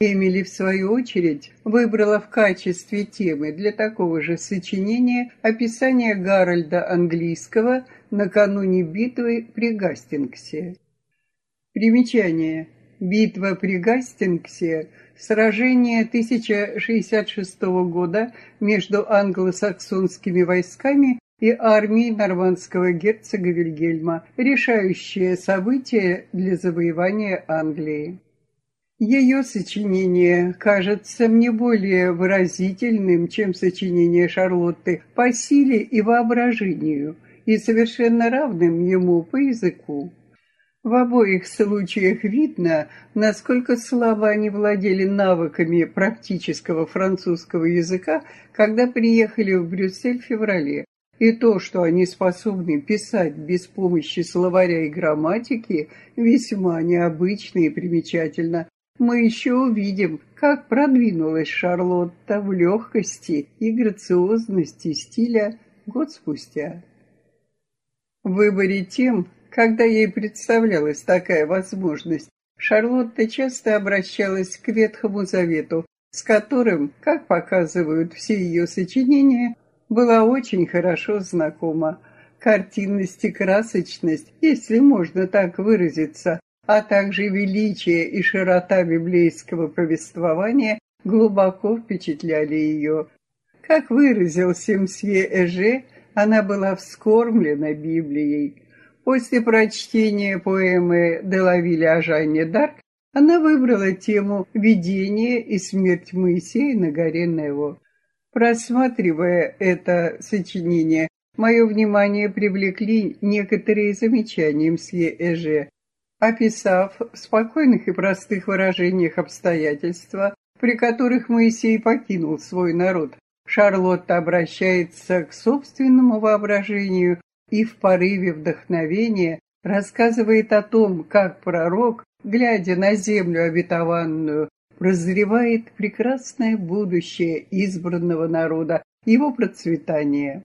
Эмили, в свою очередь, выбрала в качестве темы для такого же сочинения описание Гарольда Английского накануне битвы при Гастингсе. Примечание. Битва при Гастингсе – сражение 1066 года между англосаксонскими войсками и армией нормандского герцога Вильгельма, решающее событие для завоевания Англии. Ее сочинение кажется мне более выразительным, чем сочинение Шарлотты по силе и воображению, и совершенно равным ему по языку. В обоих случаях видно, насколько слабо они владели навыками практического французского языка, когда приехали в Брюссель в феврале. И то, что они способны писать без помощи словаря и грамматики, весьма необычно и примечательно, мы еще увидим, как продвинулась Шарлотта в легкости и грациозности стиля год спустя. В выборе тем, когда ей представлялась такая возможность, Шарлотта часто обращалась к Ветхому Завету, с которым, как показывают все ее сочинения, была очень хорошо знакома. Картинность и красочность, если можно так выразиться, а также величие и широта библейского повествования глубоко впечатляли ее. Как выразился мсье Эже, она была вскормлена Библией. После прочтения поэмы Делавиля о Дарк она выбрала тему «Видение и смерть Моисея на горе Нево». Просматривая это сочинение, мое внимание привлекли некоторые замечания мсье Эже описав в спокойных и простых выражениях обстоятельства, при которых Моисей покинул свой народ. Шарлотта обращается к собственному воображению и в порыве вдохновения рассказывает о том, как пророк, глядя на землю обетованную, прозревает прекрасное будущее избранного народа, его процветание.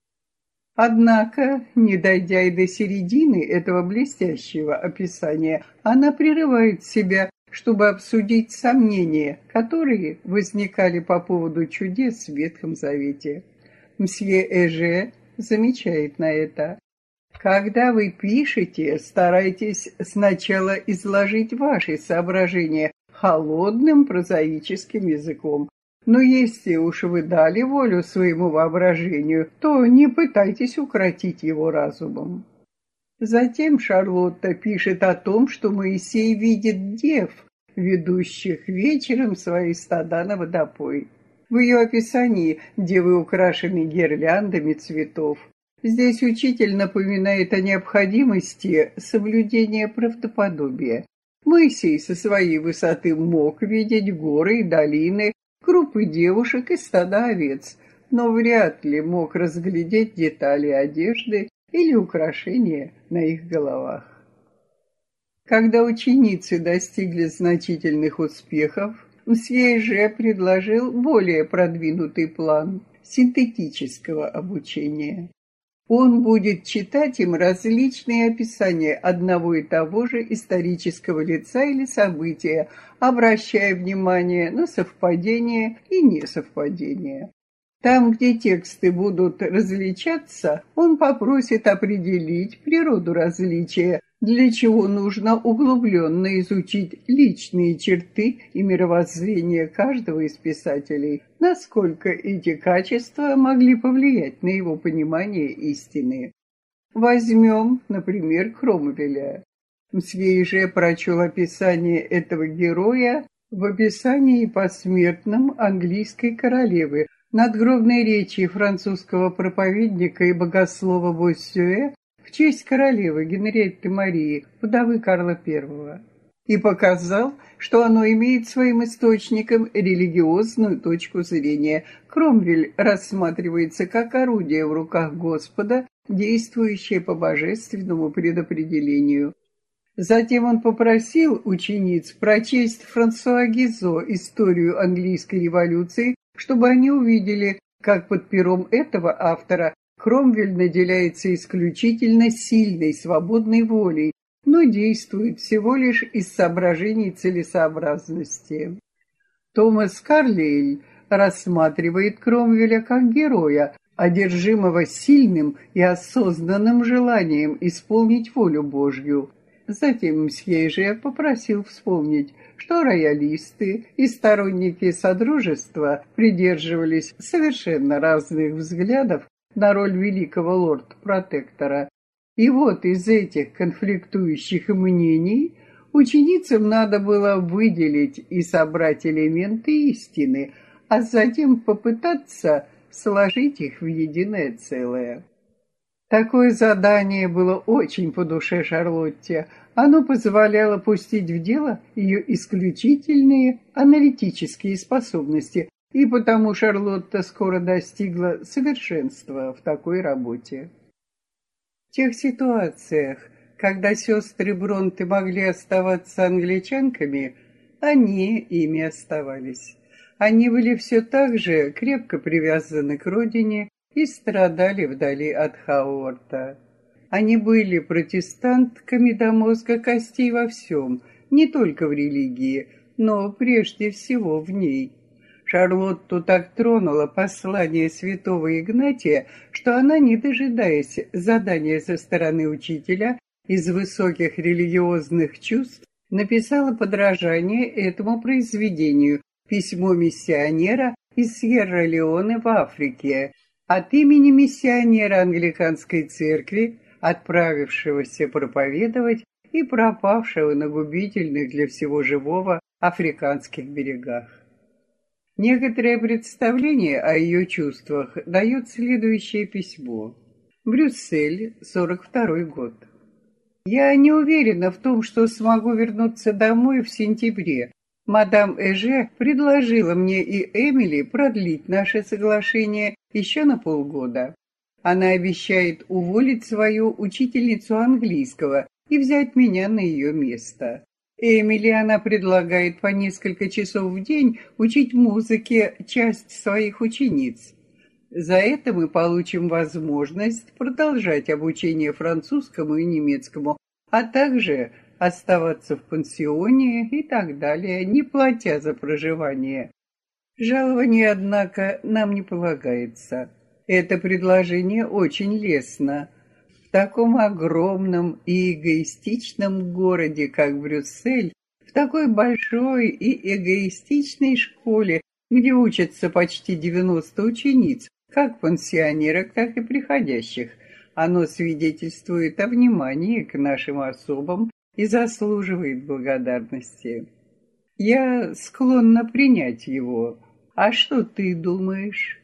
Однако, не дойдя и до середины этого блестящего описания, она прерывает себя, чтобы обсудить сомнения, которые возникали по поводу чудес в Ветхом Завете. Мсье Эже замечает на это. Когда вы пишете, старайтесь сначала изложить ваши соображения холодным прозаическим языком, но если уж вы дали волю своему воображению, то не пытайтесь укротить его разумом. Затем Шарлотта пишет о том, что Моисей видит дев, ведущих вечером свои стада на водопой. В ее описании девы украшены гирляндами цветов. Здесь учитель напоминает о необходимости соблюдения правдоподобия. Моисей со своей высоты мог видеть горы и долины, группы девушек и стада овец, но вряд ли мог разглядеть детали одежды или украшения на их головах. Когда ученицы достигли значительных успехов, Мсье же предложил более продвинутый план синтетического обучения. Он будет читать им различные описания одного и того же исторического лица или события, обращая внимание на совпадения и несовпадения. Там, где тексты будут различаться, он попросит определить природу различия, для чего нужно углубленно изучить личные черты и мировоззрение каждого из писателей, насколько эти качества могли повлиять на его понимание истины. Возьмем, например, Кромвеля. Мсвей же прочел описание этого героя в описании посмертном английской королевы, надгробной речи французского проповедника и богослова Боссюэ в честь королевы Генриетты Марии, вдовы Карла I, и показал, что оно имеет своим источником религиозную точку зрения. Кромвель рассматривается как орудие в руках Господа, действующее по божественному предопределению. Затем он попросил учениц прочесть Франсуа Гизо историю английской революции, чтобы они увидели, как под пером этого автора Кромвель наделяется исключительно сильной свободной волей, но действует всего лишь из соображений целесообразности. Томас Карлейль рассматривает Кромвеля как героя, одержимого сильным и осознанным желанием исполнить волю Божью. Затем мсье же попросил вспомнить, что роялисты и сторонники Содружества придерживались совершенно разных взглядов на роль великого лорд-протектора. И вот из этих конфликтующих мнений ученицам надо было выделить и собрать элементы истины, а затем попытаться сложить их в единое целое. Такое задание было очень по душе Шарлотте. Оно позволяло пустить в дело ее исключительные аналитические способности, и потому Шарлотта скоро достигла совершенства в такой работе. В тех ситуациях, когда сестры Бронты могли оставаться англичанками, они ими оставались. Они были все так же крепко привязаны к родине и страдали вдали от Хауорта. Они были протестантками до мозга костей во всем, не только в религии, но прежде всего в ней. Шарлотту так тронуло послание святого Игнатия, что она, не дожидаясь задания со стороны учителя, из высоких религиозных чувств написала подражание этому произведению, письмо миссионера из Сьерра-Леоне в Африке от имени миссионера англиканской церкви, отправившегося проповедовать и пропавшего на губительных для всего живого африканских берегах. Некоторое представление о ее чувствах дает следующее письмо. Брюссель, 42 год. Я не уверена в том, что смогу вернуться домой в сентябре, Мадам Эже предложила мне и Эмили продлить наше соглашение еще на полгода. Она обещает уволить свою учительницу английского и взять меня на ее место. Эмили она предлагает по несколько часов в день учить музыке часть своих учениц. За это мы получим возможность продолжать обучение французскому и немецкому, а также оставаться в пансионе и так далее, не платя за проживание. Жалование, однако, нам не полагается. Это предложение очень лестно. В таком огромном и эгоистичном городе, как Брюссель, в такой большой и эгоистичной школе, где учатся почти 90 учениц, как пансионерок, так и приходящих, оно свидетельствует о внимании к нашим особам и заслуживает благодарности. Я склонна принять его. А что ты думаешь?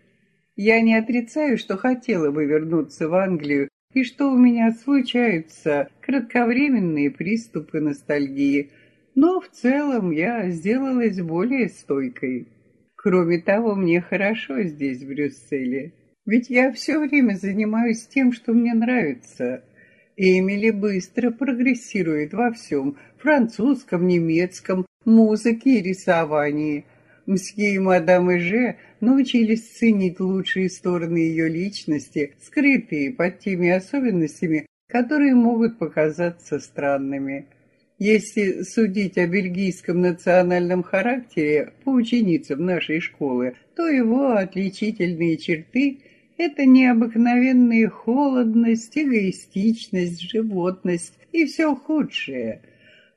Я не отрицаю, что хотела бы вернуться в Англию, и что у меня случаются кратковременные приступы ностальгии, но в целом я сделалась более стойкой. Кроме того, мне хорошо здесь, в Брюсселе. Ведь я все время занимаюсь тем, что мне нравится — Эмили быстро прогрессирует во всем – французском, немецком, музыке и рисовании. Мсье и мадам Эже научились ценить лучшие стороны ее личности, скрытые под теми особенностями, которые могут показаться странными. Если судить о бельгийском национальном характере по ученицам нашей школы, то его отличительные черты – это необыкновенная холодность, эгоистичность, животность и все худшее.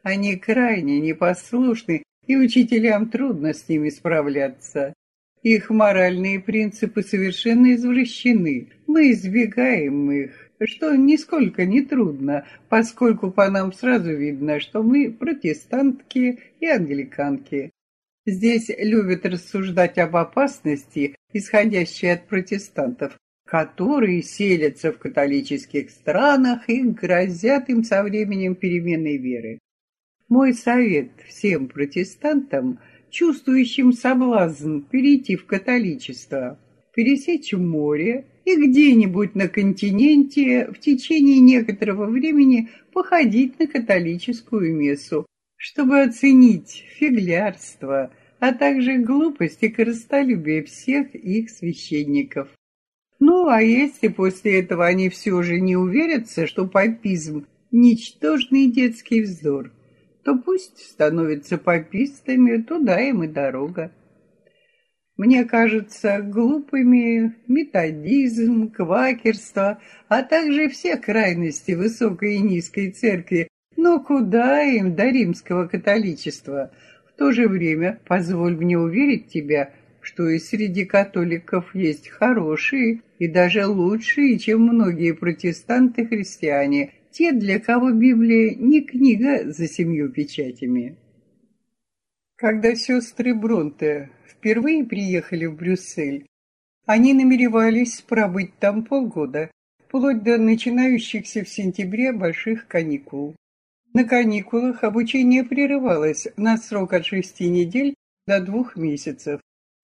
Они крайне непослушны, и учителям трудно с ними справляться. Их моральные принципы совершенно извращены. Мы избегаем их, что нисколько не трудно, поскольку по нам сразу видно, что мы протестантки и англиканки. Здесь любят рассуждать об опасности, исходящей от протестантов, которые селятся в католических странах и грозят им со временем переменной веры. Мой совет всем протестантам, чувствующим соблазн перейти в католичество, пересечь море и где-нибудь на континенте в течение некоторого времени походить на католическую мессу, чтобы оценить фиглярство, а также глупость и корыстолюбие всех их священников. Ну, а если после этого они все же не уверятся, что папизм – ничтожный детский вздор, то пусть становятся папистами, туда им и дорога. мне кажутся глупыми методизм, квакерство, а также все крайности высокой и низкой церкви. Но куда им до римского католичества? В то же время позволь мне уверить тебя, что и среди католиков есть хорошие и даже лучшие, чем многие протестанты-христиане, те, для кого Библия не книга за семью печатями. Когда сестры Бронте впервые приехали в Брюссель, они намеревались пробыть там полгода, вплоть до начинающихся в сентябре больших каникул. На каникулах обучение прерывалось на срок от шести недель до двух месяцев,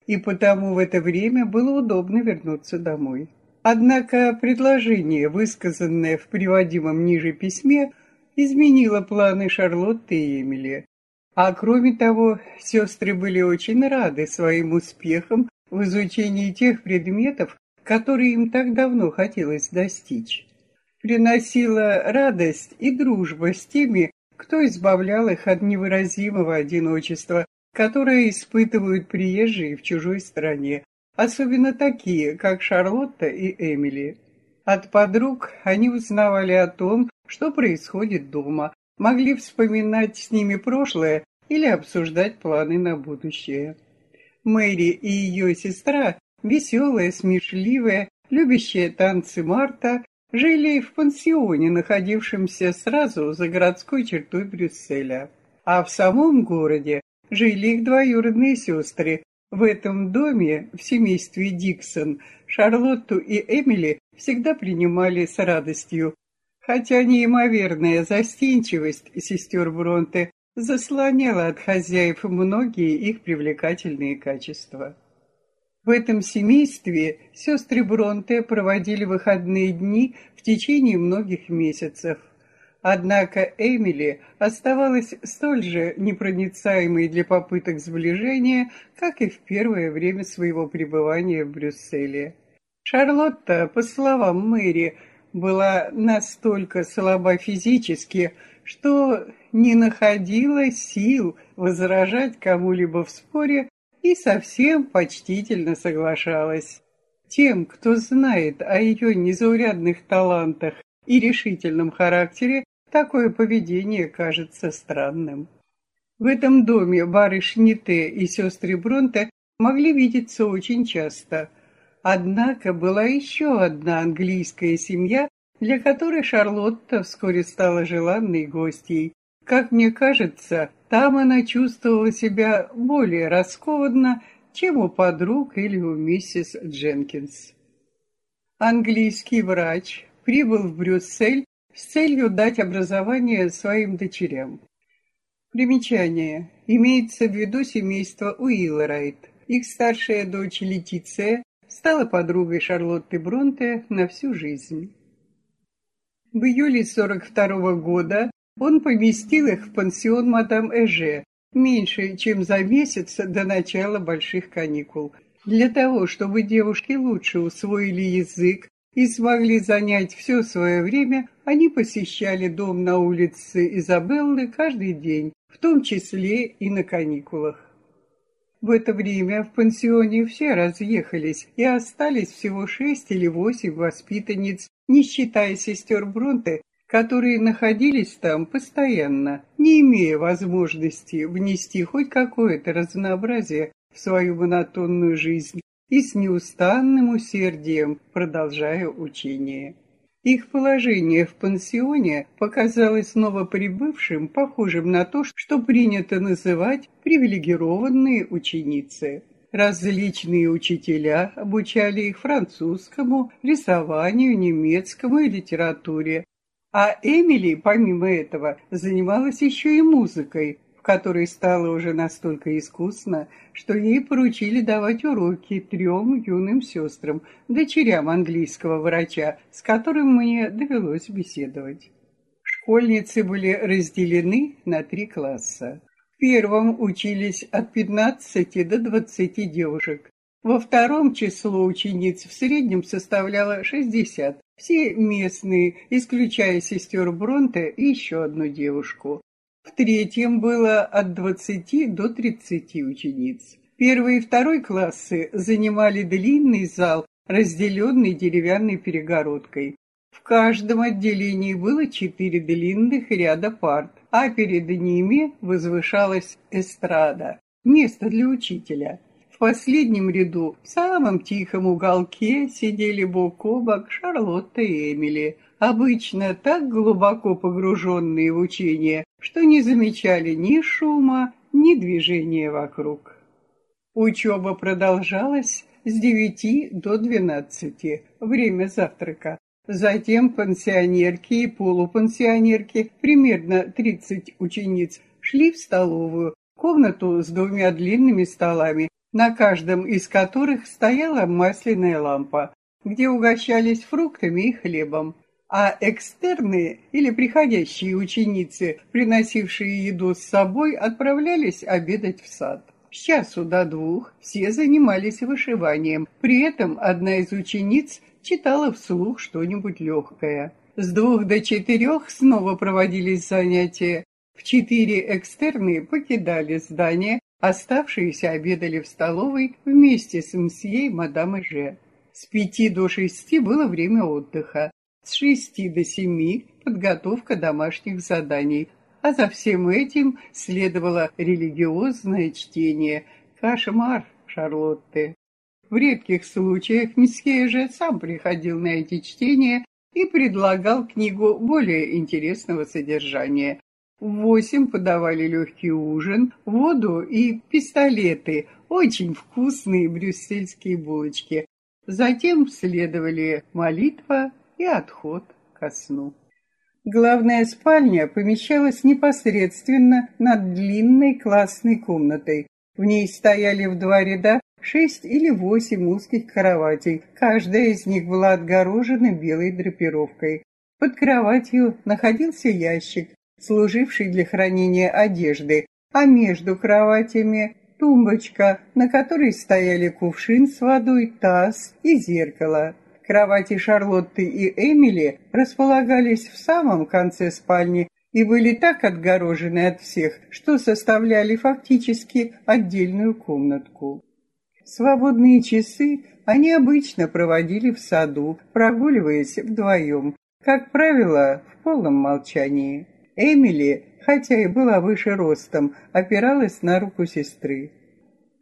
и потому в это время было удобно вернуться домой. Однако предложение, высказанное в приводимом ниже письме, изменило планы Шарлотты и Эмили. А кроме того, сестры были очень рады своим успехам в изучении тех предметов, которые им так давно хотелось достичь. Приносила радость и дружба с теми, кто избавлял их от невыразимого одиночества, которое испытывают приезжие в чужой стране, особенно такие, как Шарлотта и Эмили. От подруг они узнавали о том, что происходит дома, могли вспоминать с ними прошлое или обсуждать планы на будущее. Мэри и ее сестра, веселая, смешливая, любящая танцы Марта, жили в пансионе, находившемся сразу за городской чертой Брюсселя. А в самом городе жили их двоюродные сестры. В этом доме, в семействе Диксон, Шарлотту и Эмили всегда принимали с радостью, хотя неимоверная застенчивость сестер Бронте заслоняла от хозяев многие их привлекательные качества. В этом семействе сестры Бронте проводили выходные дни в течение многих месяцев. Однако Эмили оставалась столь же непроницаемой для попыток сближения, как и в первое время своего пребывания в Брюсселе. Шарлотта, по словам Мэри, была настолько слаба физически, что не находила сил возражать кому-либо в споре и совсем почтительно соглашалась. Тем, кто знает о ее незаурядных талантах и решительном характере, такое поведение кажется странным. В этом доме барышни Т и сестры Бронте могли видеться очень часто – Однако была еще одна английская семья, для которой Шарлотта вскоре стала желанной гостьей. Как мне кажется, там она чувствовала себя более раскованно, чем у подруг или у миссис Дженкинс. Английский врач прибыл в Брюссель с целью дать образование своим дочерям. Примечание. Имеется в виду семейство Уиллрайт. Их старшая дочь Летиция стала подругой Шарлотты Бронте на всю жизнь. В июле 42 -го года он поместил их в пансион мадам Эже, меньше, чем за месяц до начала больших каникул. Для того, чтобы девушки лучше усвоили язык и смогли занять все свое время, они посещали дом на улице Изабеллы каждый день, в том числе и на каникулах. В это время в пансионе все разъехались, и остались всего шесть или восемь воспитанниц, не считая сестер Бронте, которые находились там постоянно, не имея возможности внести хоть какое-то разнообразие в свою монотонную жизнь и с неустанным усердием продолжая учение. Их положение в пансионе показалось новоприбывшим похожим на то, что принято называть привилегированные ученицы. Различные учителя обучали их французскому, рисованию, немецкому и литературе. А Эмили, помимо этого, занималась еще и музыкой, которой стала уже настолько искусна, что ей поручили давать уроки трем юным сестрам, дочерям английского врача, с которым мне довелось беседовать. Школьницы были разделены на три класса. В первом учились от 15 до 20 девушек. Во втором число учениц в среднем составляло 60. Все местные, исключая сестер Бронте и еще одну девушку. В третьем было от двадцати до тридцати учениц. Первый и второй классы занимали длинный зал, разделенный деревянной перегородкой. В каждом отделении было четыре длинных ряда парт, а перед ними возвышалась эстрада, место для учителя. В последнем ряду, в самом тихом уголке, сидели бок о бок Шарлотта и Эмили, обычно так глубоко погруженные в учение, что не замечали ни шума, ни движения вокруг. Учеба продолжалась с девяти до двенадцати, время завтрака. Затем пансионерки и полупансионерки, примерно 30 учениц, шли в столовую, комнату с двумя длинными столами, на каждом из которых стояла масляная лампа, где угощались фруктами и хлебом. А экстерные или приходящие ученицы, приносившие еду с собой, отправлялись обедать в сад. С часу до двух все занимались вышиванием. При этом одна из учениц читала вслух что-нибудь легкое. С двух до четырех снова проводились занятия. В четыре экстерны покидали здание, оставшиеся обедали в столовой вместе с мсье и мадам Эже. С пяти до шести было время отдыха. С шести до семи подготовка домашних заданий. А за всем этим следовало религиозное чтение. Кошмар Шарлотты. В редких случаях месье же сам приходил на эти чтения и предлагал книгу более интересного содержания. Восемь подавали легкий ужин, воду и пистолеты, очень вкусные брюссельские булочки. Затем следовали молитва и отход ко сну. Главная спальня помещалась непосредственно над длинной классной комнатой. В ней стояли в два ряда шесть или восемь узких кроватей. Каждая из них была отгорожена белой драпировкой. Под кроватью находился ящик, служивший для хранения одежды, а между кроватями тумбочка, на которой стояли кувшин с водой, таз и зеркало. Кровати Шарлотты и Эмили располагались в самом конце спальни и были так отгорожены от всех, что составляли фактически отдельную комнатку. Свободные часы они обычно проводили в саду, прогуливаясь вдвоем, как правило, в полном молчании. Эмили, хотя и была выше ростом, опиралась на руку сестры.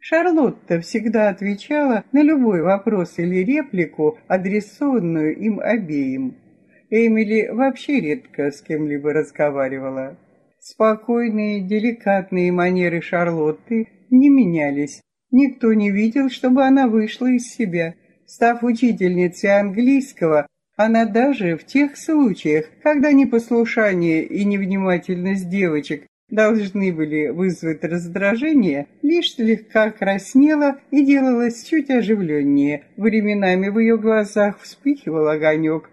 Шарлотта всегда отвечала на любой вопрос или реплику, адресованную им обеим. Эмили вообще редко с кем-либо разговаривала. Спокойные, деликатные манеры Шарлотты не менялись, Никто не видел, чтобы она вышла из себя. Став учительницей английского, она даже в тех случаях, когда непослушание и невнимательность девочек должны были вызвать раздражение, лишь слегка краснела и делалась чуть оживленнее. Временами в ее глазах вспыхивал огонек,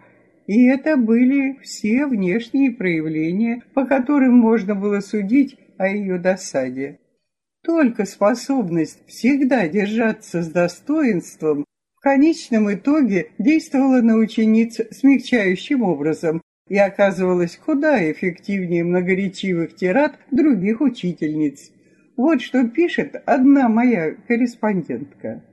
и это были все внешние проявления, по которым можно было судить о ее досаде. Только способность всегда держаться с достоинством конечном итоге действовала на учениц смягчающим образом и оказывалась куда эффективнее многоречивых тират других учительниц. Вот что пишет одна моя корреспондентка.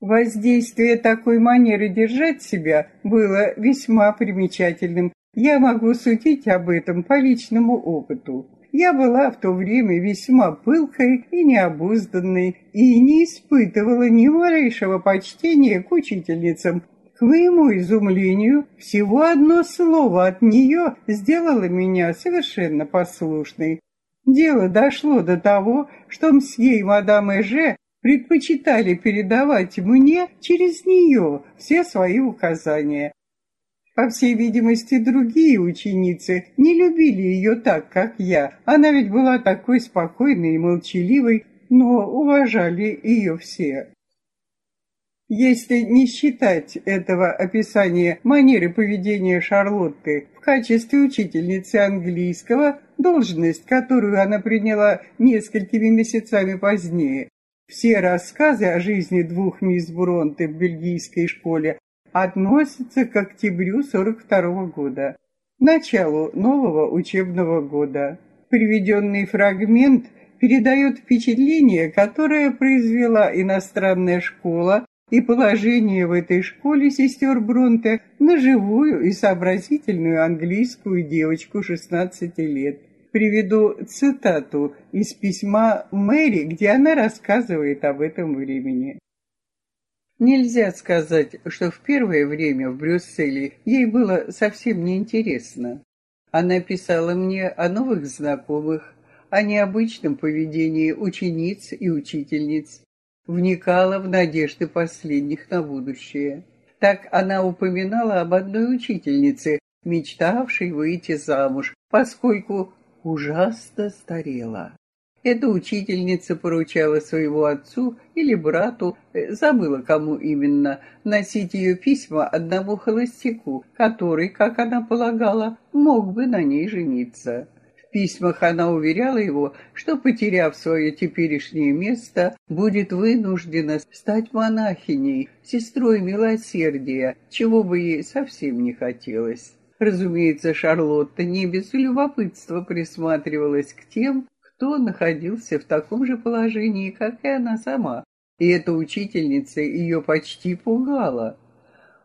Воздействие такой манеры держать себя было весьма примечательным. Я могу судить об этом по личному опыту. Я была в то время весьма пылкой и необузданной и не испытывала ни малейшего почтения к учительницам. К моему изумлению, всего одно слово от нее сделало меня совершенно послушной. Дело дошло до того, что мсье и мадам Эже предпочитали передавать мне через нее все свои указания. По всей видимости, другие ученицы не любили ее так, как я. Она ведь была такой спокойной и молчаливой, но уважали ее все. Если не считать этого описания манеры поведения Шарлотты в качестве учительницы английского, должность, которую она приняла несколькими месяцами позднее, все рассказы о жизни двух мисс Бронте в бельгийской школе относится к октябрю 42 года, началу нового учебного года. Приведенный фрагмент передает впечатление, которое произвела иностранная школа и положение в этой школе сестер Бронте на живую и сообразительную английскую девочку 16 лет. Приведу цитату из письма Мэри, где она рассказывает об этом времени. Нельзя сказать, что в первое время в Брюсселе ей было совсем неинтересно. Она писала мне о новых знакомых, о необычном поведении учениц и учительниц, вникала в надежды последних на будущее. Так она упоминала об одной учительнице, мечтавшей выйти замуж, поскольку ужасно старела. Эта учительница поручала своему отцу или брату, э, забыла кому именно, носить ее письма одному холостяку, который, как она полагала, мог бы на ней жениться. В письмах она уверяла его, что, потеряв свое теперешнее место, будет вынуждена стать монахиней, сестрой милосердия, чего бы ей совсем не хотелось. Разумеется, Шарлотта не без любопытства присматривалась к тем, кто находился в таком же положении, как и она сама. И эта учительница ее почти пугала.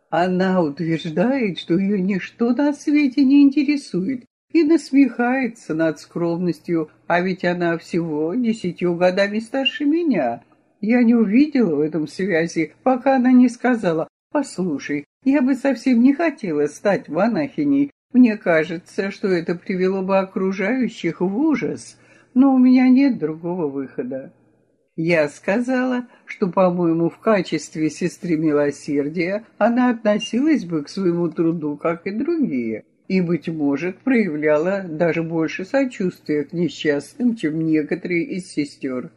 Она утверждает, что ее ничто на свете не интересует, и насмехается над скромностью, а ведь она всего десятью годами старше меня. Я не увидела в этом связи, пока она не сказала, «Послушай, я бы совсем не хотела стать монахиней. Мне кажется, что это привело бы окружающих в ужас но у меня нет другого выхода. Я сказала, что, по-моему, в качестве сестры милосердия она относилась бы к своему труду, как и другие, и, быть может, проявляла даже больше сочувствия к несчастным, чем некоторые из сестер.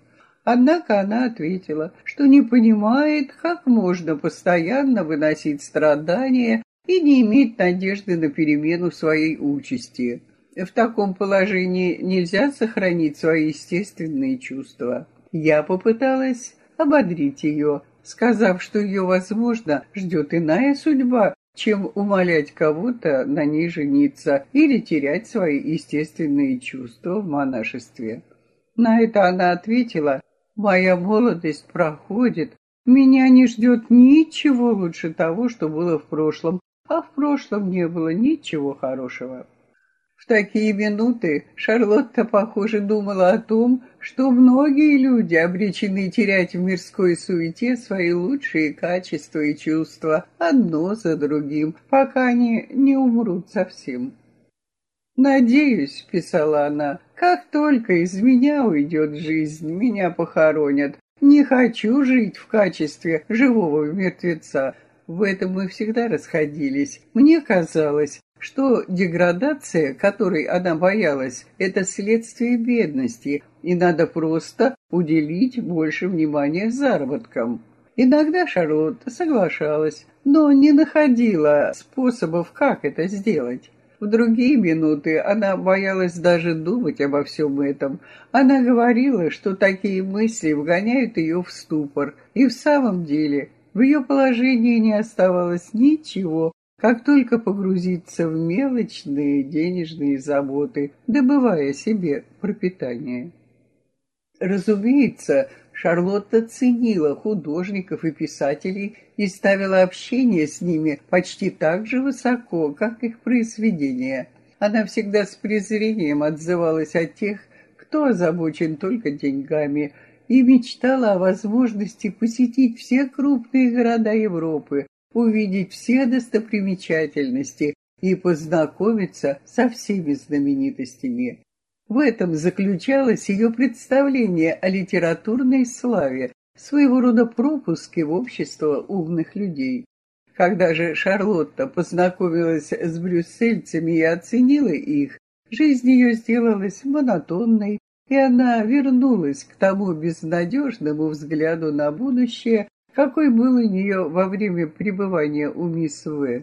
Однако она ответила, что не понимает, как можно постоянно выносить страдания и не иметь надежды на перемену своей участи. В таком положении нельзя сохранить свои естественные чувства. Я попыталась ободрить ее, сказав, что ее, возможно, ждет иная судьба, чем умолять кого-то на ней жениться или терять свои естественные чувства в монашестве. На это она ответила, «Моя молодость проходит, меня не ждет ничего лучше того, что было в прошлом, а в прошлом не было ничего хорошего». В такие минуты Шарлотта, похоже, думала о том, что многие люди обречены терять в мирской суете свои лучшие качества и чувства одно за другим, пока они не умрут совсем. «Надеюсь», — писала она, — «как только из меня уйдет жизнь, меня похоронят. Не хочу жить в качестве живого мертвеца. В этом мы всегда расходились. Мне казалось, что деградация, которой она боялась, это следствие бедности, и надо просто уделить больше внимания заработкам. Иногда Шарлотта соглашалась, но не находила способов, как это сделать. В другие минуты она боялась даже думать обо всем этом. Она говорила, что такие мысли вгоняют ее в ступор, и в самом деле в ее положении не оставалось ничего, как только погрузиться в мелочные денежные заботы, добывая себе пропитание. Разумеется, Шарлотта ценила художников и писателей и ставила общение с ними почти так же высоко, как их произведения. Она всегда с презрением отзывалась о тех, кто озабочен только деньгами, и мечтала о возможности посетить все крупные города Европы, увидеть все достопримечательности и познакомиться со всеми знаменитостями. В этом заключалось ее представление о литературной славе, своего рода пропуске в общество умных людей. Когда же Шарлотта познакомилась с брюссельцами и оценила их, жизнь ее сделалась монотонной, и она вернулась к тому безнадежному взгляду на будущее, какой был у нее во время пребывания у мисс В.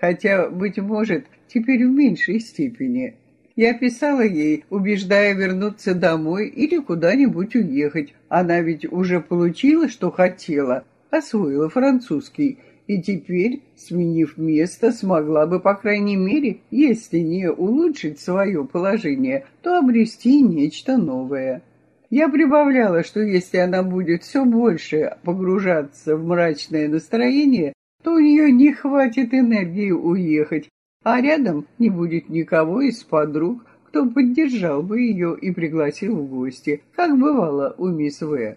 Хотя, быть может, теперь в меньшей степени. Я писала ей, убеждая вернуться домой или куда-нибудь уехать. Она ведь уже получила, что хотела, освоила французский, и теперь, сменив место, смогла бы, по крайней мере, если не улучшить свое положение, то обрести нечто новое. Я прибавляла, что если она будет все больше погружаться в мрачное настроение, то у нее не хватит энергии уехать, а рядом не будет никого из подруг, кто поддержал бы ее и пригласил в гости, как бывало у мисс В.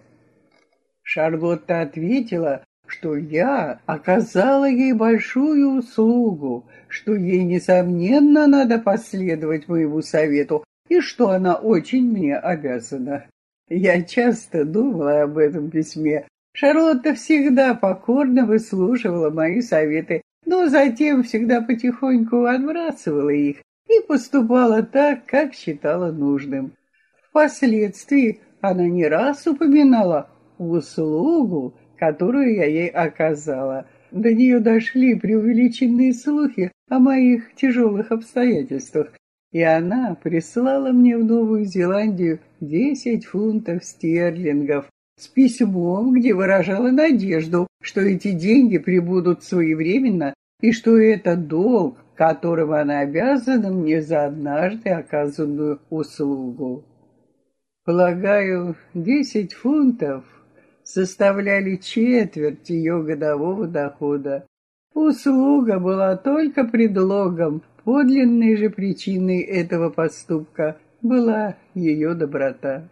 Шарлотта ответила, что я оказала ей большую услугу, что ей, несомненно, надо последовать моему совету и что она очень мне обязана. Я часто думала об этом письме. Шарлотта всегда покорно выслушивала мои советы, но затем всегда потихоньку отбрасывала их и поступала так, как считала нужным. Впоследствии она не раз упоминала услугу, которую я ей оказала. До нее дошли преувеличенные слухи о моих тяжелых обстоятельствах, и она прислала мне в Новую Зеландию десять фунтов стерлингов с письмом, где выражала надежду, что эти деньги прибудут своевременно и что это долг, которого она обязана мне за однажды оказанную услугу. Полагаю, десять фунтов составляли четверть ее годового дохода. Услуга была только предлогом, Подлинной же причиной этого поступка была ее доброта.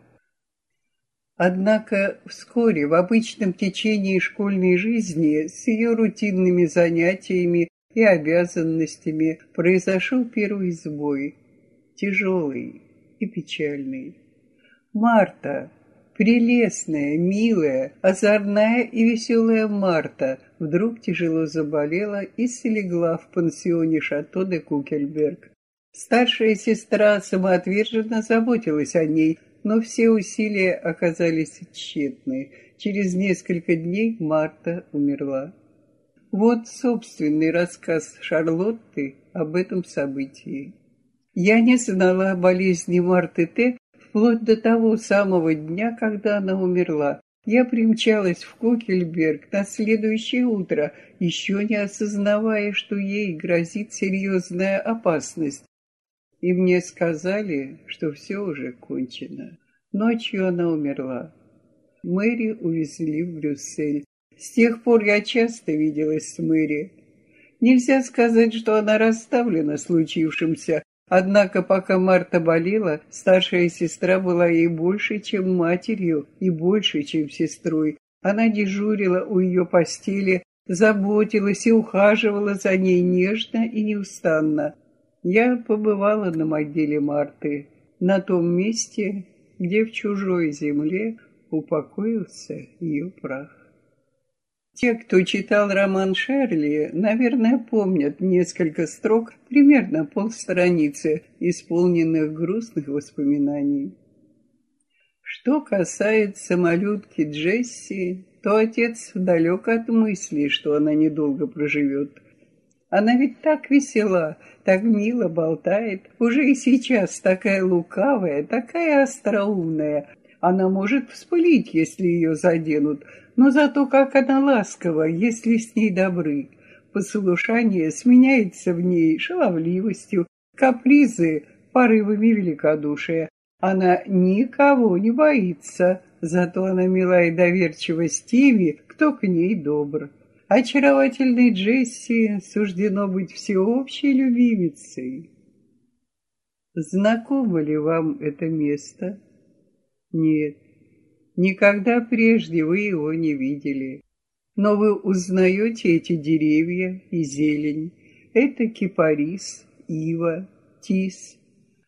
Однако вскоре в обычном течении школьной жизни с ее рутинными занятиями и обязанностями произошел первый сбой, тяжелый и печальный. Марта, Прелестная, милая, озорная и веселая Марта вдруг тяжело заболела и слегла в пансионе Шато де Кукельберг. Старшая сестра самоотверженно заботилась о ней, но все усилия оказались тщетны. Через несколько дней Марта умерла. Вот собственный рассказ Шарлотты об этом событии. Я не знала о болезни Марты Т вплоть до того самого дня, когда она умерла. Я примчалась в Кокельберг на следующее утро, еще не осознавая, что ей грозит серьезная опасность. И мне сказали, что все уже кончено. Ночью она умерла. Мэри увезли в Брюссель. С тех пор я часто виделась с Мэри. Нельзя сказать, что она расставлена случившимся, Однако, пока Марта болела, старшая сестра была ей больше, чем матерью, и больше, чем сестрой. Она дежурила у ее постели, заботилась и ухаживала за ней нежно и неустанно. Я побывала на могиле Марты, на том месте, где в чужой земле упокоился ее прах. Те, кто читал роман Шерли, наверное, помнят несколько строк, примерно полстраницы, исполненных грустных воспоминаний. Что касается малютки Джесси, то отец далек от мысли, что она недолго проживет. Она ведь так весела, так мило болтает, уже и сейчас такая лукавая, такая остроумная. Она может вспылить, если ее заденут, но зато как она ласкова, если с ней добры. Послушание сменяется в ней шаловливостью, капризы, порывами великодушия. Она никого не боится, зато она мила и доверчива с теми, кто к ней добр. Очаровательной Джесси суждено быть всеобщей любимицей. Знакомо ли вам это место? Нет. Никогда прежде вы его не видели. Но вы узнаете эти деревья и зелень. Это кипарис, ива, тис.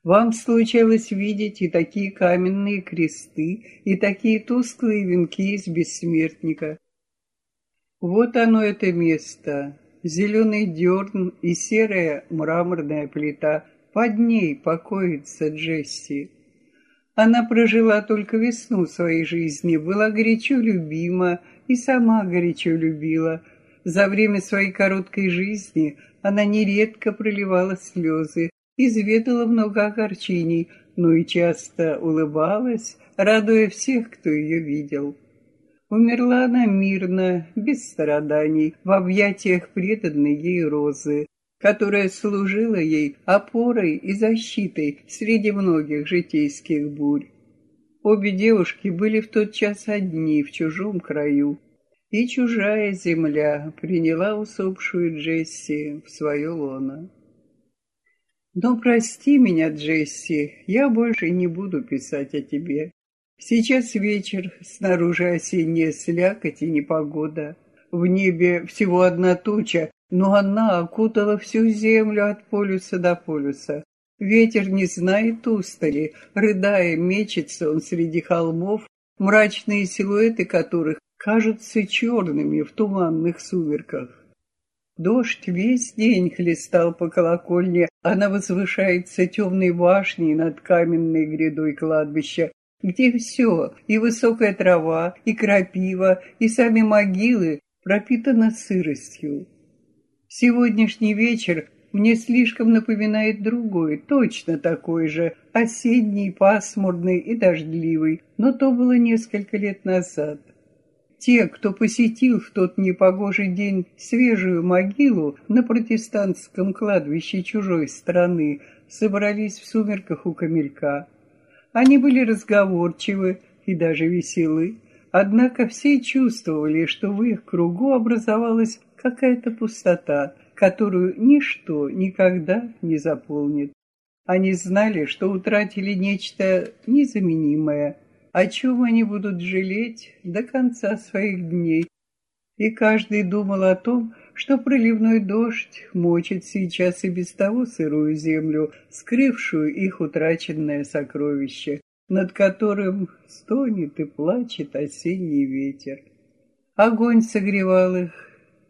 Вам случалось видеть и такие каменные кресты, и такие тусклые венки из бессмертника. Вот оно это место, зеленый дерн и серая мраморная плита. Под ней покоится Джесси. Она прожила только весну своей жизни, была горячо любима и сама горячо любила. За время своей короткой жизни она нередко проливала слезы, изведала много огорчений, но и часто улыбалась, радуя всех, кто ее видел. Умерла она мирно, без страданий, в объятиях преданной ей розы которая служила ей опорой и защитой среди многих житейских бурь. Обе девушки были в тот час одни в чужом краю, и чужая земля приняла усопшую Джесси в свое лоно. Но прости меня, Джесси, я больше не буду писать о тебе. Сейчас вечер, снаружи осенняя слякоть и непогода. В небе всего одна туча, но она окутала всю землю от полюса до полюса. Ветер не знает устали, рыдая, мечется он среди холмов, мрачные силуэты которых кажутся черными в туманных сумерках. Дождь весь день хлестал по колокольне, она возвышается темной башней над каменной грядой кладбища, где все, и высокая трава, и крапива, и сами могилы пропитаны сыростью. Сегодняшний вечер мне слишком напоминает другой, точно такой же, осенний, пасмурный и дождливый, но то было несколько лет назад. Те, кто посетил в тот непогожий день свежую могилу на протестантском кладбище чужой страны, собрались в сумерках у камелька. Они были разговорчивы и даже веселы, однако все чувствовали, что в их кругу образовалась какая-то пустота, которую ничто никогда не заполнит. Они знали, что утратили нечто незаменимое, о чем они будут жалеть до конца своих дней. И каждый думал о том, что проливной дождь мочит сейчас и без того сырую землю, скрывшую их утраченное сокровище, над которым стонет и плачет осенний ветер. Огонь согревал их,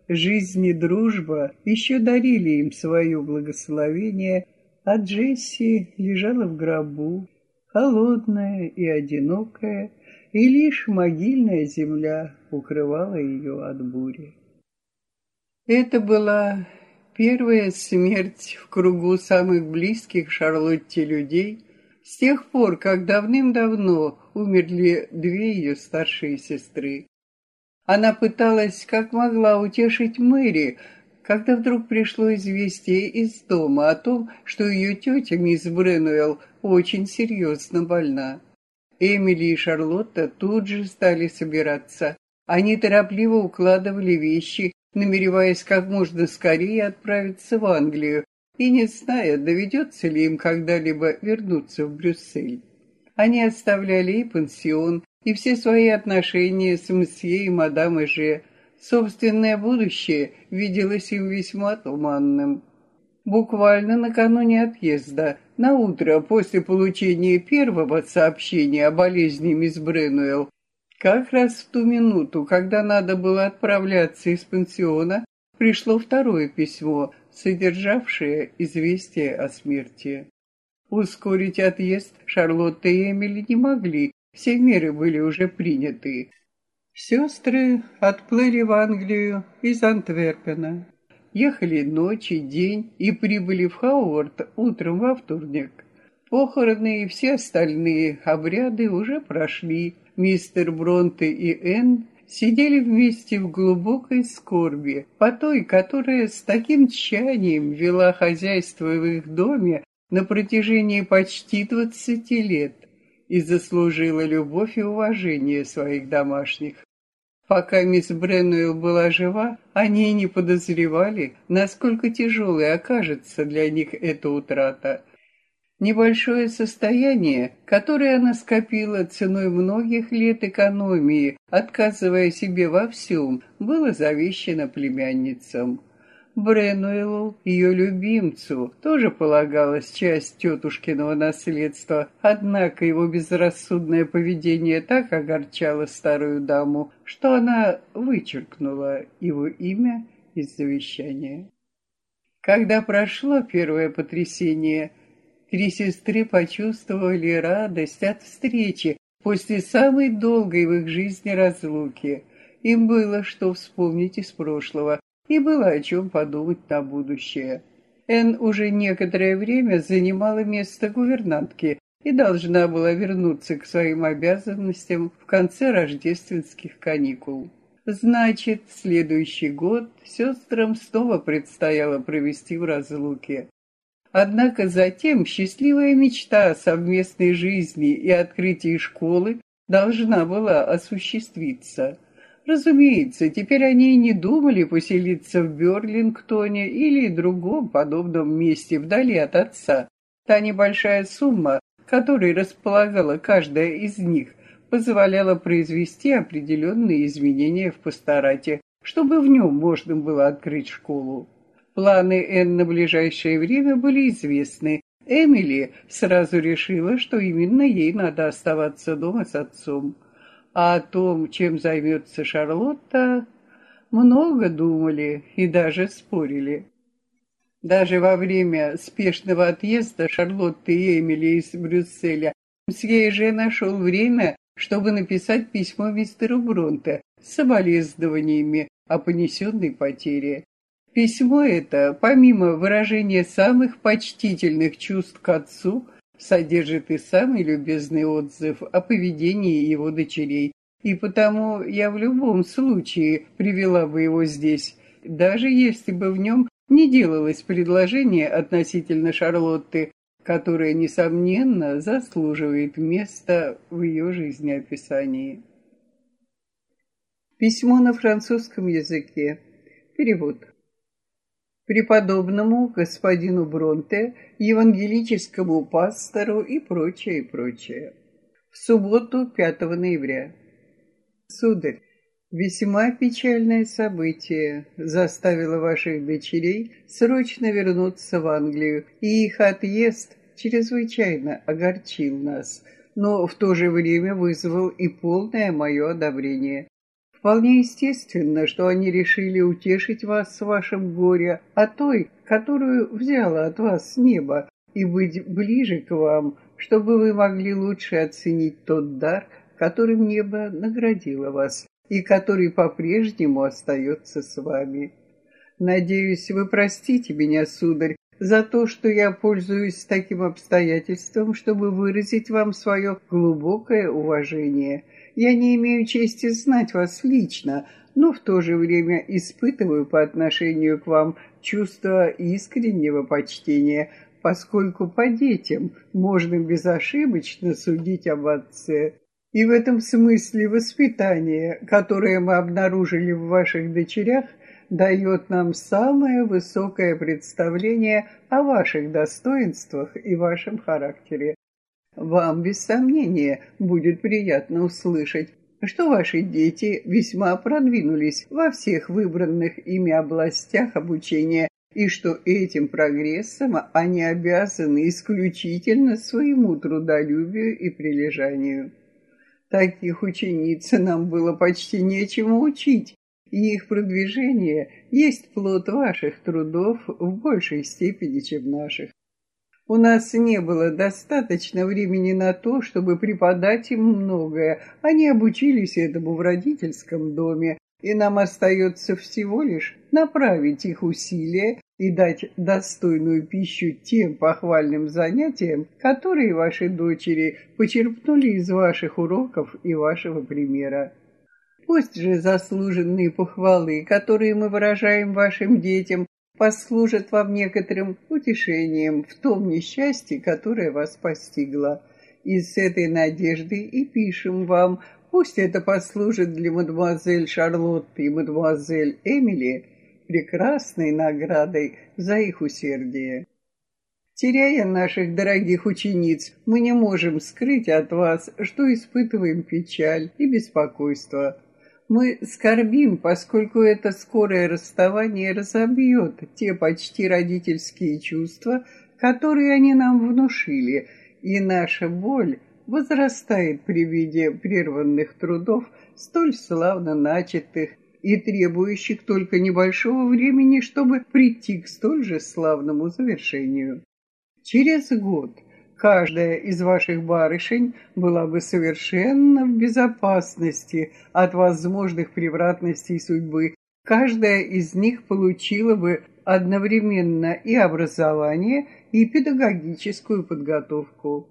жизнь и дружба еще дарили им свое благословение, а Джесси лежала в гробу, холодная и одинокая, и лишь могильная земля укрывала ее от бури. Это была первая смерть в кругу самых близких Шарлотте людей с тех пор, как давным-давно умерли две ее старшие сестры. Она пыталась как могла утешить Мэри, когда вдруг пришло известие из дома о том, что ее тетя, мисс Бренуэлл, очень серьезно больна. Эмили и Шарлотта тут же стали собираться. Они торопливо укладывали вещи, намереваясь как можно скорее отправиться в Англию, и не зная, доведется ли им когда-либо вернуться в Брюссель. Они оставляли и пансион, и все свои отношения с мсье и мадам Эже. Собственное будущее виделось им весьма туманным. Буквально накануне отъезда, на утро после получения первого сообщения о болезни мисс Бренуэлл, как раз в ту минуту, когда надо было отправляться из пансиона, пришло второе письмо, содержавшее известие о смерти. Ускорить отъезд Шарлотта и Эмили не могли, все меры были уже приняты. Сестры отплыли в Англию из Антверпена. Ехали ночь и день и прибыли в Хауарт утром во вторник. Похороны и все остальные обряды уже прошли. Мистер Бронте и Энн сидели вместе в глубокой скорби по той, которая с таким тщанием вела хозяйство в их доме на протяжении почти двадцати лет и заслужила любовь и уважение своих домашних. Пока мисс Бренуэлл была жива, они не подозревали, насколько тяжелой окажется для них эта утрата. Небольшое состояние, которое она скопила ценой многих лет экономии, отказывая себе во всем, было завещено племянницам. Бренуэлу, ее любимцу, тоже полагалась часть тетушкиного наследства, однако его безрассудное поведение так огорчало старую даму, что она вычеркнула его имя из завещания. Когда прошло первое потрясение, три сестры почувствовали радость от встречи после самой долгой в их жизни разлуки. Им было что вспомнить из прошлого, и было о чем подумать на будущее. Энн уже некоторое время занимала место гувернантки и должна была вернуться к своим обязанностям в конце рождественских каникул. Значит, следующий год сестрам снова предстояло провести в разлуке. Однако затем счастливая мечта о совместной жизни и открытии школы должна была осуществиться. Разумеется, теперь они и не думали поселиться в Берлингтоне или другом подобном месте вдали от отца. Та небольшая сумма, которой располагала каждая из них, позволяла произвести определенные изменения в пасторате, чтобы в нем можно было открыть школу. Планы Энн на ближайшее время были известны. Эмили сразу решила, что именно ей надо оставаться дома с отцом. А о том, чем займется Шарлотта, много думали и даже спорили. Даже во время спешного отъезда Шарлотты и Эмили из Брюсселя Мсье же нашел время, чтобы написать письмо мистеру Бронте с соболезнованиями о понесенной потере. Письмо это, помимо выражения самых почтительных чувств к отцу, содержит и самый любезный отзыв о поведении его дочерей, и потому я в любом случае привела бы его здесь, даже если бы в нем не делалось предложение относительно Шарлотты, которое, несомненно, заслуживает места в ее жизнеописании. Письмо на французском языке. Перевод преподобному господину Бронте, евангелическому пастору и прочее, и прочее. В субботу 5 ноября. Сударь, весьма печальное событие заставило ваших дочерей срочно вернуться в Англию, и их отъезд чрезвычайно огорчил нас, но в то же время вызвал и полное мое одобрение. Вполне естественно, что они решили утешить вас с вашим горя, а той, которую взяло от вас небо, и быть ближе к вам, чтобы вы могли лучше оценить тот дар, которым небо наградило вас, и который по-прежнему остается с вами. Надеюсь, вы простите меня, сударь, за то, что я пользуюсь таким обстоятельством, чтобы выразить вам свое глубокое уважение – я не имею чести знать вас лично, но в то же время испытываю по отношению к вам чувство искреннего почтения, поскольку по детям можно безошибочно судить об отце. И в этом смысле воспитание, которое мы обнаружили в ваших дочерях, дает нам самое высокое представление о ваших достоинствах и вашем характере. Вам, без сомнения, будет приятно услышать, что ваши дети весьма продвинулись во всех выбранных ими областях обучения и что этим прогрессом они обязаны исключительно своему трудолюбию и прилежанию. Таких учениц нам было почти нечему учить, и их продвижение есть плод ваших трудов в большей степени, чем наших. У нас не было достаточно времени на то, чтобы преподать им многое. Они обучились этому в родительском доме, и нам остается всего лишь направить их усилия и дать достойную пищу тем похвальным занятиям, которые ваши дочери почерпнули из ваших уроков и вашего примера. Пусть же заслуженные похвалы, которые мы выражаем вашим детям, послужат вам некоторым утешением в том несчастье, которое вас постигло. И с этой надеждой и пишем вам, пусть это послужит для мадемуазель Шарлотты и мадемуазель Эмили прекрасной наградой за их усердие. Теряя наших дорогих учениц, мы не можем скрыть от вас, что испытываем печаль и беспокойство. Мы скорбим, поскольку это скорое расставание разобьет те почти родительские чувства, которые они нам внушили, и наша боль возрастает при виде прерванных трудов, столь славно начатых и требующих только небольшого времени, чтобы прийти к столь же славному завершению. Через год каждая из ваших барышень была бы совершенно в безопасности от возможных превратностей судьбы. Каждая из них получила бы одновременно и образование, и педагогическую подготовку.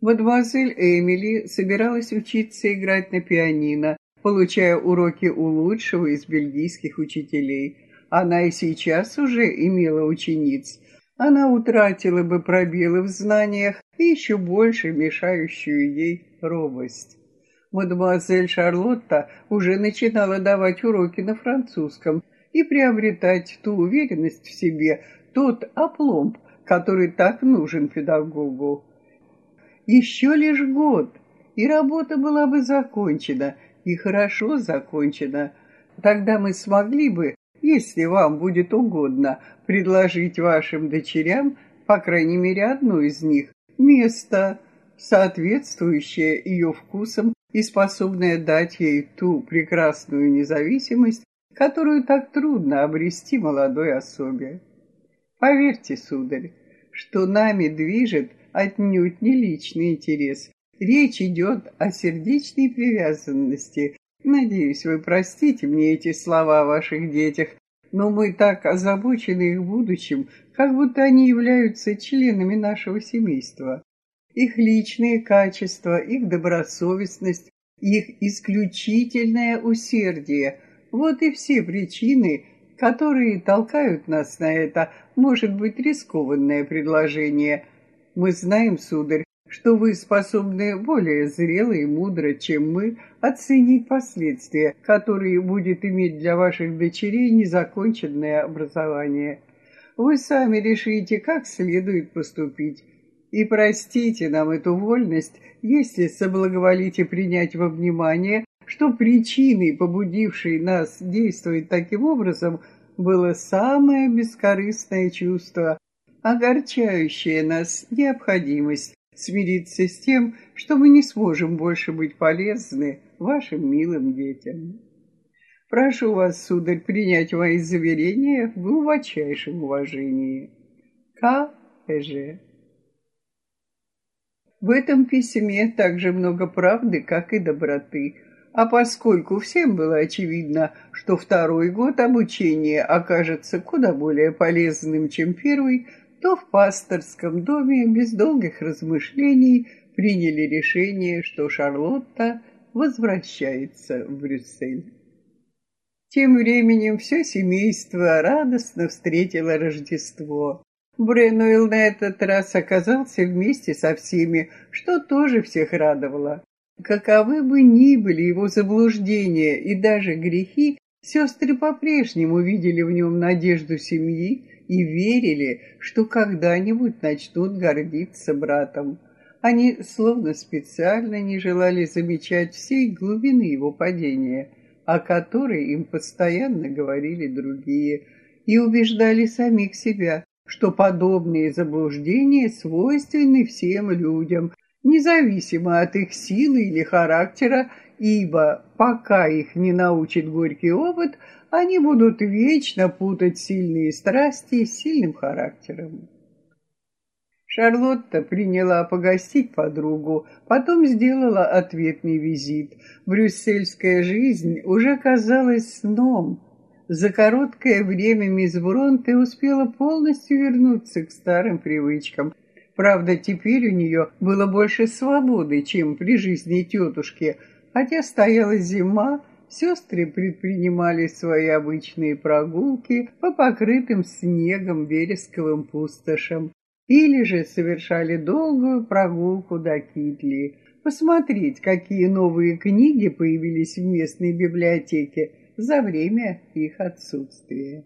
Мадемуазель Эмили собиралась учиться играть на пианино, получая уроки у лучшего из бельгийских учителей. Она и сейчас уже имела учениц – она утратила бы пробелы в знаниях и еще больше мешающую ей робость. Мадемуазель Шарлотта уже начинала давать уроки на французском и приобретать ту уверенность в себе, тот опломб, который так нужен педагогу. Еще лишь год, и работа была бы закончена, и хорошо закончена. Тогда мы смогли бы, если вам будет угодно, предложить вашим дочерям, по крайней мере одну из них, место, соответствующее ее вкусам и способное дать ей ту прекрасную независимость, которую так трудно обрести молодой особе. Поверьте, сударь, что нами движет отнюдь не личный интерес. Речь идет о сердечной привязанности. Надеюсь, вы простите мне эти слова о ваших детях, но мы так озабочены их будущим, как будто они являются членами нашего семейства. Их личные качества, их добросовестность, их исключительное усердие – вот и все причины, которые толкают нас на это, может быть, рискованное предложение. Мы знаем, сударь, что вы способны более зрело и мудро, чем мы, оценить последствия, которые будет иметь для ваших дочерей незаконченное образование. Вы сами решите, как следует поступить. И простите нам эту вольность, если соблаговолите принять во внимание, что причиной, побудившей нас действовать таким образом, было самое бескорыстное чувство, огорчающее нас необходимость смириться с тем, что мы не сможем больше быть полезны вашим милым детям. Прошу вас, сударь, принять мои заверения в глубочайшем уважении. К. Эже. В этом письме также много правды, как и доброты, а поскольку всем было очевидно, что второй год обучения окажется куда более полезным, чем первый, то в пасторском доме без долгих размышлений приняли решение, что Шарлотта возвращается в Брюссель. Тем временем все семейство радостно встретило Рождество. Бренуэлл на этот раз оказался вместе со всеми, что тоже всех радовало. Каковы бы ни были его заблуждения и даже грехи, сестры по-прежнему видели в нем надежду семьи и верили, что когда-нибудь начнут гордиться братом. Они словно специально не желали замечать всей глубины его падения, о которой им постоянно говорили другие, и убеждали самих себя, что подобные заблуждения свойственны всем людям, независимо от их силы или характера, ибо пока их не научит горький опыт, они будут вечно путать сильные страсти с сильным характером. Шарлотта приняла погостить подругу, потом сделала ответный визит. Брюссельская жизнь уже казалась сном. За короткое время мисс Бронте успела полностью вернуться к старым привычкам. Правда, теперь у нее было больше свободы, чем при жизни тетушки, хотя стояла зима, Сестры предпринимали свои обычные прогулки по покрытым снегом вересковым пустошам или же совершали долгую прогулку до Китли, посмотреть, какие новые книги появились в местной библиотеке за время их отсутствия.